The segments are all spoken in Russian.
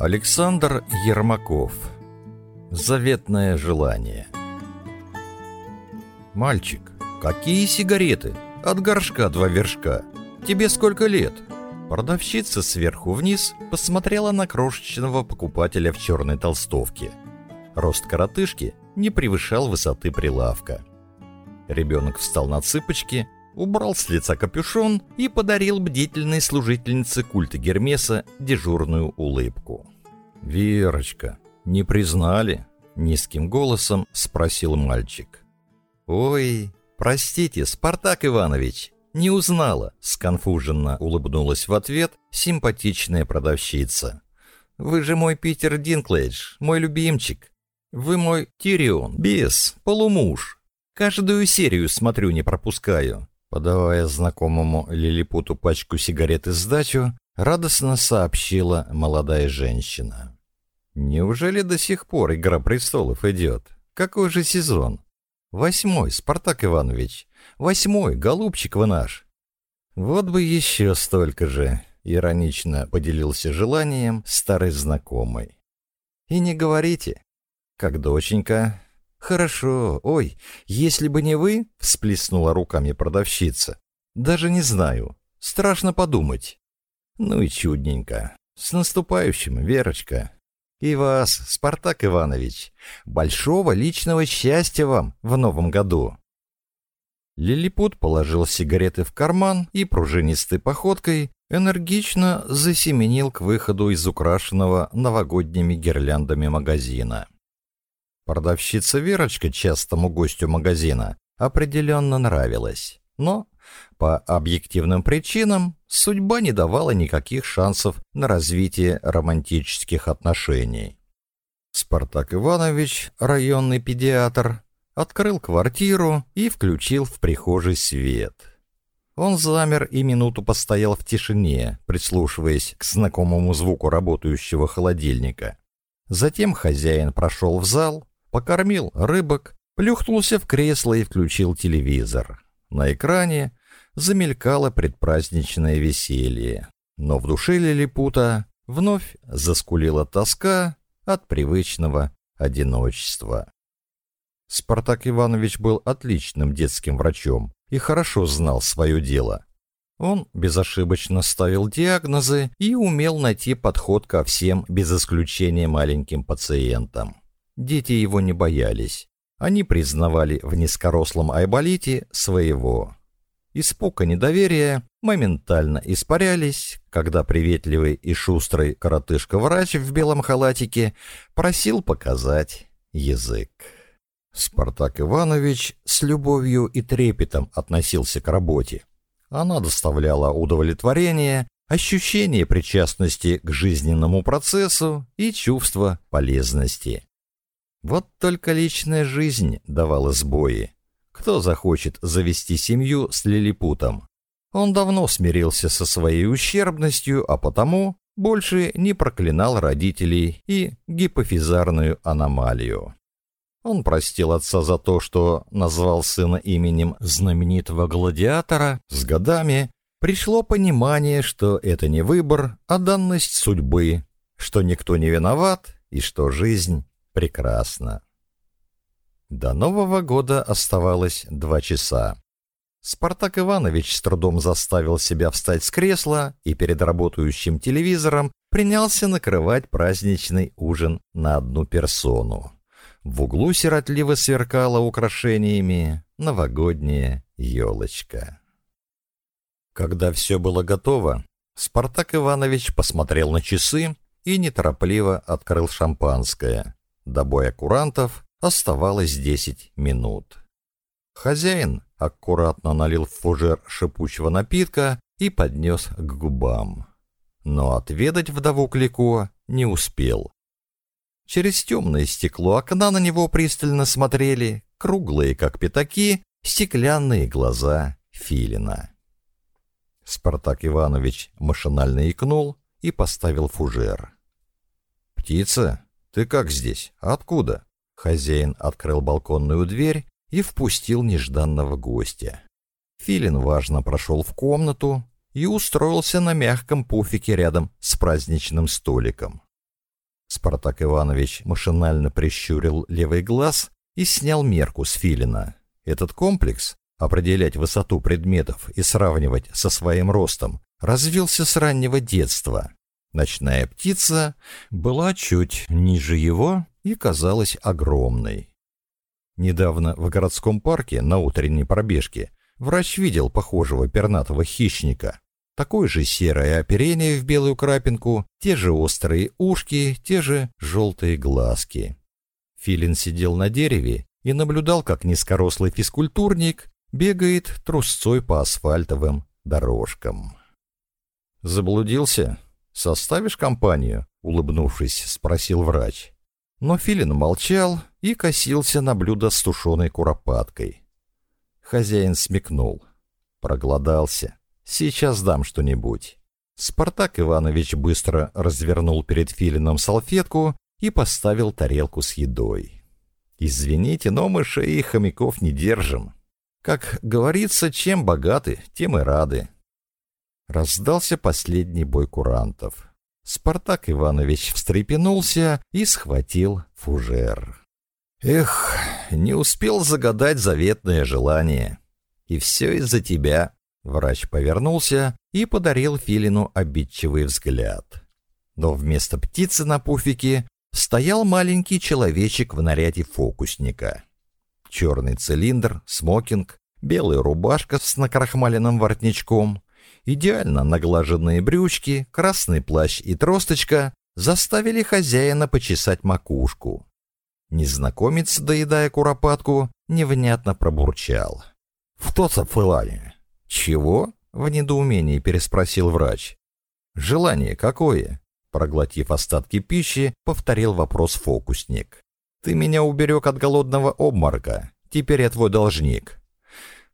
Александр Ермаков. Заветное желание. Мальчик, какие сигареты? От горшка два вершка. Тебе сколько лет? Продавщица сверху вниз посмотрела на крошечного покупателя в черной толстовке. Рост коротышки не превышал высоты прилавка. Ребенок встал на цыпочки, убрал с лица капюшон и подарил бдительной служительнице культа Гермеса дежурную улыбку. «Верочка, не признали?» — низким голосом спросил мальчик. «Ой, простите, Спартак Иванович, не узнала», — сконфуженно улыбнулась в ответ симпатичная продавщица. «Вы же мой Питер Динклэдж, мой любимчик. Вы мой Тирион, бес, полумуж. Каждую серию смотрю, не пропускаю. Подавая знакомому лилипуту пачку сигарет и сдачу, радостно сообщила молодая женщина. «Неужели до сих пор «Игра престолов» идет? Какой же сезон?» «Восьмой, Спартак Иванович. Восьмой, голубчик вы наш». «Вот бы еще столько же», — иронично поделился желанием старый знакомый. «И не говорите. Как доченька, «Хорошо. Ой, если бы не вы...» — всплеснула руками продавщица. «Даже не знаю. Страшно подумать». «Ну и чудненько. С наступающим, Верочка. И вас, Спартак Иванович. Большого личного счастья вам в новом году». Лилипут положил сигареты в карман и пружинистой походкой энергично засеменил к выходу из украшенного новогодними гирляндами магазина. Продавщица Верочка, частому гостю магазина, определенно нравилась. Но по объективным причинам судьба не давала никаких шансов на развитие романтических отношений. Спартак Иванович, районный педиатр, открыл квартиру и включил в прихожей свет. Он замер и минуту постоял в тишине, прислушиваясь к знакомому звуку работающего холодильника. Затем хозяин прошел в зал, покормил рыбок, плюхнулся в кресло и включил телевизор. На экране замелькало предпраздничное веселье, но в душе лилипута вновь заскулила тоска от привычного одиночества. Спартак Иванович был отличным детским врачом и хорошо знал свое дело. Он безошибочно ставил диагнозы и умел найти подход ко всем без исключения маленьким пациентам. Дети его не боялись. Они признавали в низкорослом Айболите своего. Испуг и недоверие моментально испарялись, когда приветливый и шустрый коротышка-врач в белом халатике просил показать язык. Спартак Иванович с любовью и трепетом относился к работе. Она доставляла удовлетворение, ощущение причастности к жизненному процессу и чувство полезности. Вот только личная жизнь давала сбои. Кто захочет завести семью с лилипутом? Он давно смирился со своей ущербностью, а потому больше не проклинал родителей и гипофизарную аномалию. Он простил отца за то, что назвал сына именем знаменитого гладиатора. С годами пришло понимание, что это не выбор, а данность судьбы, что никто не виноват и что жизнь прекрасно. До Нового года оставалось два часа. Спартак Иванович с трудом заставил себя встать с кресла и перед работающим телевизором принялся накрывать праздничный ужин на одну персону. В углу сиротливо сверкала украшениями новогодняя елочка. Когда все было готово, Спартак Иванович посмотрел на часы и неторопливо открыл шампанское. До боя курантов оставалось 10 минут. Хозяин аккуратно налил в фужер шипучего напитка и поднес к губам. Но отведать вдову Клико не успел. Через темное стекло окна на него пристально смотрели круглые, как пятаки, стеклянные глаза филина. Спартак Иванович машинально икнул и поставил фужер. «Птица?» «Ты как здесь? Откуда?» Хозяин открыл балконную дверь и впустил нежданного гостя. Филин важно прошел в комнату и устроился на мягком пуфике рядом с праздничным столиком. Спартак Иванович машинально прищурил левый глаз и снял мерку с филина. Этот комплекс определять высоту предметов и сравнивать со своим ростом развился с раннего детства. Ночная птица была чуть ниже его и казалась огромной. Недавно в городском парке на утренней пробежке врач видел похожего пернатого хищника. Такое же серое оперение в белую крапинку, те же острые ушки, те же желтые глазки. Филин сидел на дереве и наблюдал, как низкорослый физкультурник бегает трусцой по асфальтовым дорожкам. «Заблудился? Составишь компанию?» — улыбнувшись, спросил врач. Но Филин молчал и косился на блюдо с тушеной куропаткой. Хозяин смекнул. Проголодался. Сейчас дам что-нибудь. Спартак Иванович быстро развернул перед Филином салфетку и поставил тарелку с едой. «Извините, но мы шеи хомяков не держим. Как говорится, чем богаты, тем и рады». Раздался последний бой курантов. Спартак Иванович встрепенулся и схватил фужер. «Эх, не успел загадать заветное желание. И все из-за тебя». Врач повернулся и подарил Филину обидчивый взгляд. Но вместо птицы на пуфике стоял маленький человечек в наряде фокусника. Черный цилиндр, смокинг, белая рубашка с накрахмаленным воротничком, Идеально наглаженные брючки, красный плащ и тросточка заставили хозяина почесать макушку. Незнакомец, доедая куропатку, невнятно пробурчал. «В тот фылане». «Чего?» — в недоумении переспросил врач. «Желание какое?» Проглотив остатки пищи, повторил вопрос фокусник. «Ты меня уберег от голодного обморока. Теперь я твой должник».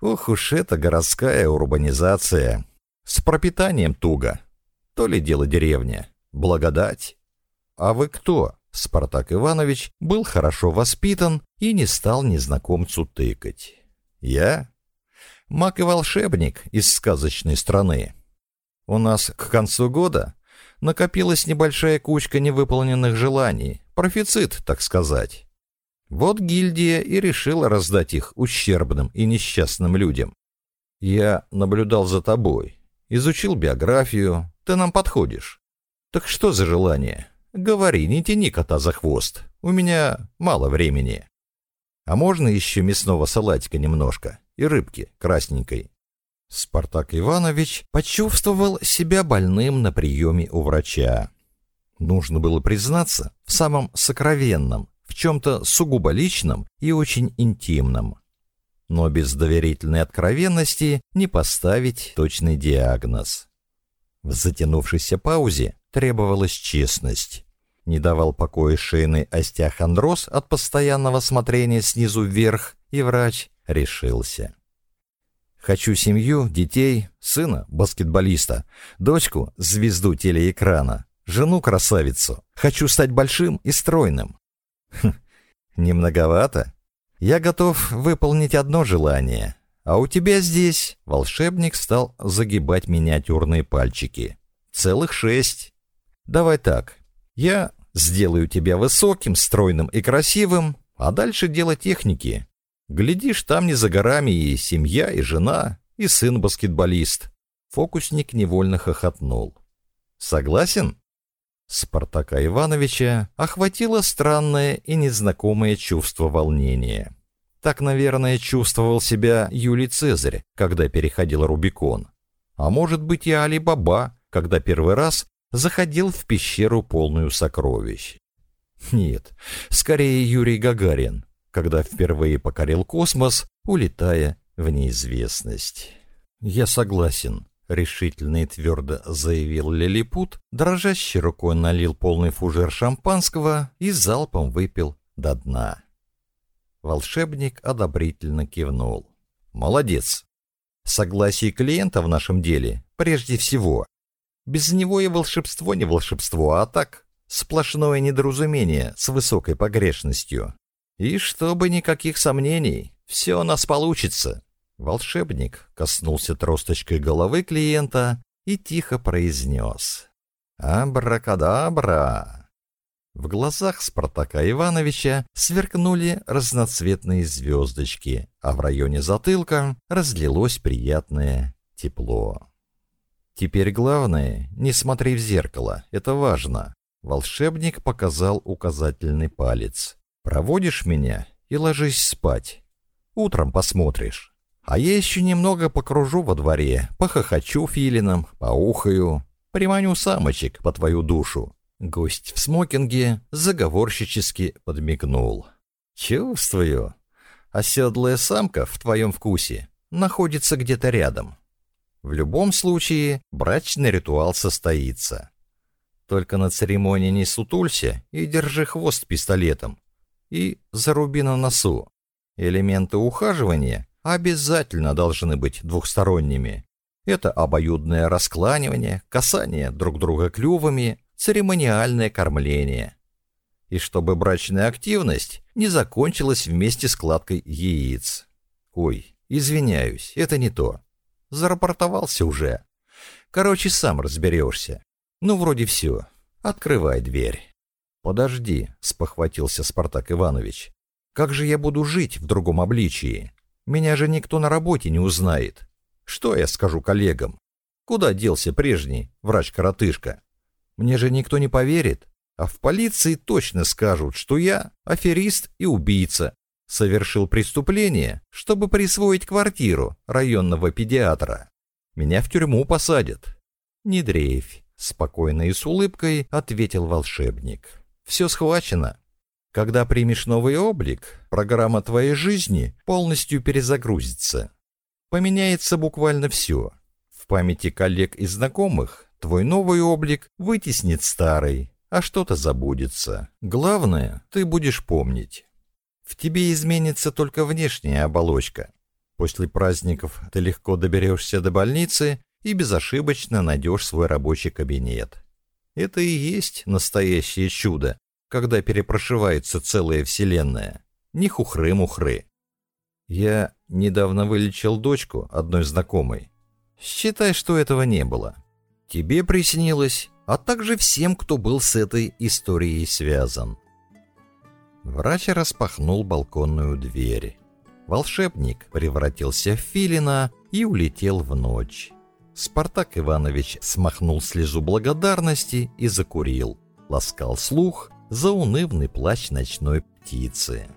«Ух уж это городская урбанизация!» С пропитанием туго. То ли дело деревня. Благодать. А вы кто? Спартак Иванович был хорошо воспитан и не стал незнакомцу тыкать. Я? Маг и волшебник из сказочной страны. У нас к концу года накопилась небольшая кучка невыполненных желаний, профицит, так сказать. Вот гильдия и решила раздать их ущербным и несчастным людям. Я наблюдал за тобой, изучил биографию, ты нам подходишь. Так что за желание? Говори, не тяни кота за хвост, у меня мало времени. А можно еще мясного салатика немножко и рыбки красненькой? Спартак Иванович почувствовал себя больным на приеме у врача. Нужно было признаться в самом сокровенном, в чем-то сугубо личном и очень интимном но без доверительной откровенности не поставить точный диагноз. В затянувшейся паузе требовалась честность. Не давал покоя шейный остеохондроз от постоянного смотрения снизу вверх, и врач решился. Хочу семью, детей, сына, баскетболиста, дочку, звезду телеэкрана, жену-красавицу. Хочу стать большим и стройным. Хм, не многовато? Я готов выполнить одно желание, а у тебя здесь...» Волшебник стал загибать миниатюрные пальчики. «Целых шесть. Давай так. Я сделаю тебя высоким, стройным и красивым, а дальше дело техники. Глядишь, там не за горами и семья, и жена, и сын-баскетболист». Фокусник невольно хохотнул. «Согласен?» Спартака Ивановича охватило странное и незнакомое чувство волнения. Так, наверное, чувствовал себя Юлий Цезарь, когда переходил Рубикон. А может быть и Али-Баба, когда первый раз заходил в пещеру полную сокровищ. Нет, скорее Юрий Гагарин, когда впервые покорил космос, улетая в неизвестность. Я согласен. — решительно и твердо заявил Лилипут, дрожащей рукой налил полный фужер шампанского и залпом выпил до дна. Волшебник одобрительно кивнул. «Молодец! Согласие клиента в нашем деле прежде всего. Без него и волшебство не волшебство, а так сплошное недоразумение с высокой погрешностью. И чтобы никаких сомнений, все у нас получится. Волшебник коснулся тросточкой головы клиента и тихо произнес «Абракадабра!». В глазах Спартака Ивановича сверкнули разноцветные звездочки, а в районе затылка разлилось приятное тепло. Теперь главное, не смотри в зеркало, это важно. Волшебник показал указательный палец. Проводишь меня и ложись спать. Утром посмотришь. А я еще немного покружу во дворе, похохочу филином, поухаю, приманю самочек по твою душу. Гость в смокинге заговорщически подмигнул. «Чувствую. Оседлая самка в твоем вкусе находится где-то рядом. В любом случае, брачный ритуал состоится. Только на церемонии не сутулься и держи хвост пистолетом. И заруби на носу. Элементы ухаживания обязательно должны быть двухсторонними. Это обоюдное раскланивание, касание друг друга клювами, церемониальное кормление. И чтобы брачная активность не закончилась вместе с кладкой яиц. Ой, извиняюсь, это не то. Зарапортовался уже. Короче, сам разберешься. Ну, вроде все. Открывай дверь. Подожди, спохватился Спартак Иванович. Как же я буду жить в другом обличии? Меня же никто на работе не узнает. Что я скажу коллегам? Куда делся прежний врач-коротышка? Мне же никто не поверит, а в полиции точно скажут, что я аферист и убийца. Совершил преступление, чтобы присвоить квартиру районного педиатра. Меня в тюрьму посадят. Не дрейфь, спокойно и с улыбкой ответил волшебник. Все схвачено. Когда примешь новый облик, программа твоей жизни полностью перезагрузится. Поменяется буквально все. В памяти коллег и знакомых Твой новый облик вытеснит старый, а что-то забудется. Главное, ты будешь помнить. В тебе изменится только внешняя оболочка. После праздников ты легко доберешься до больницы и безошибочно найдешь свой рабочий кабинет. Это и есть настоящее чудо, когда перепрошивается целая вселенная. Не хухры-мухры. Я недавно вылечил дочку одной знакомой. Считай, что этого не было тебе приснилось, а также всем, кто был с этой историей связан. Врач распахнул балконную дверь. Волшебник превратился в филина и улетел в ночь. Спартак Иванович смахнул слезу благодарности и закурил. Ласкал слух за унывный плач ночной птицы.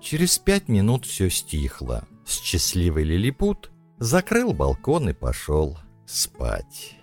Через пять минут все стихло. Счастливый лилипут закрыл балкон и пошел спать.